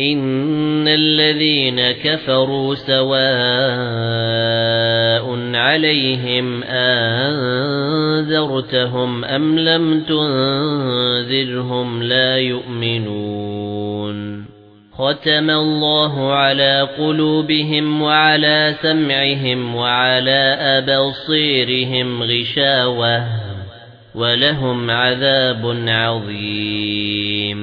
إِنَّ الَّذِينَ كَفَرُوا سَوَاءٌ عَلَيْهِمْ أَنذَرْتَهُمْ أَمْ لَمْ تُنذِرْهُمْ لَا يُؤْمِنُونَ خَتَمَ اللَّهُ عَلَى قُلُوبِهِمْ وَعَلَى سَمْعِهِمْ وَعَلَى أَبْصَارِهِمْ غِشَاوَةٌ وَلَهُمْ عَذَابٌ عَظِيمٌ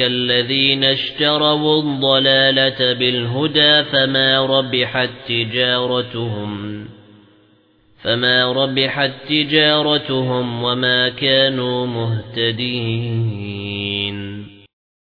الذين اشتروا الضلالة بالهدى فما ربحت تجارتهم فما ربحت تجارتهم وما كانوا مهتدين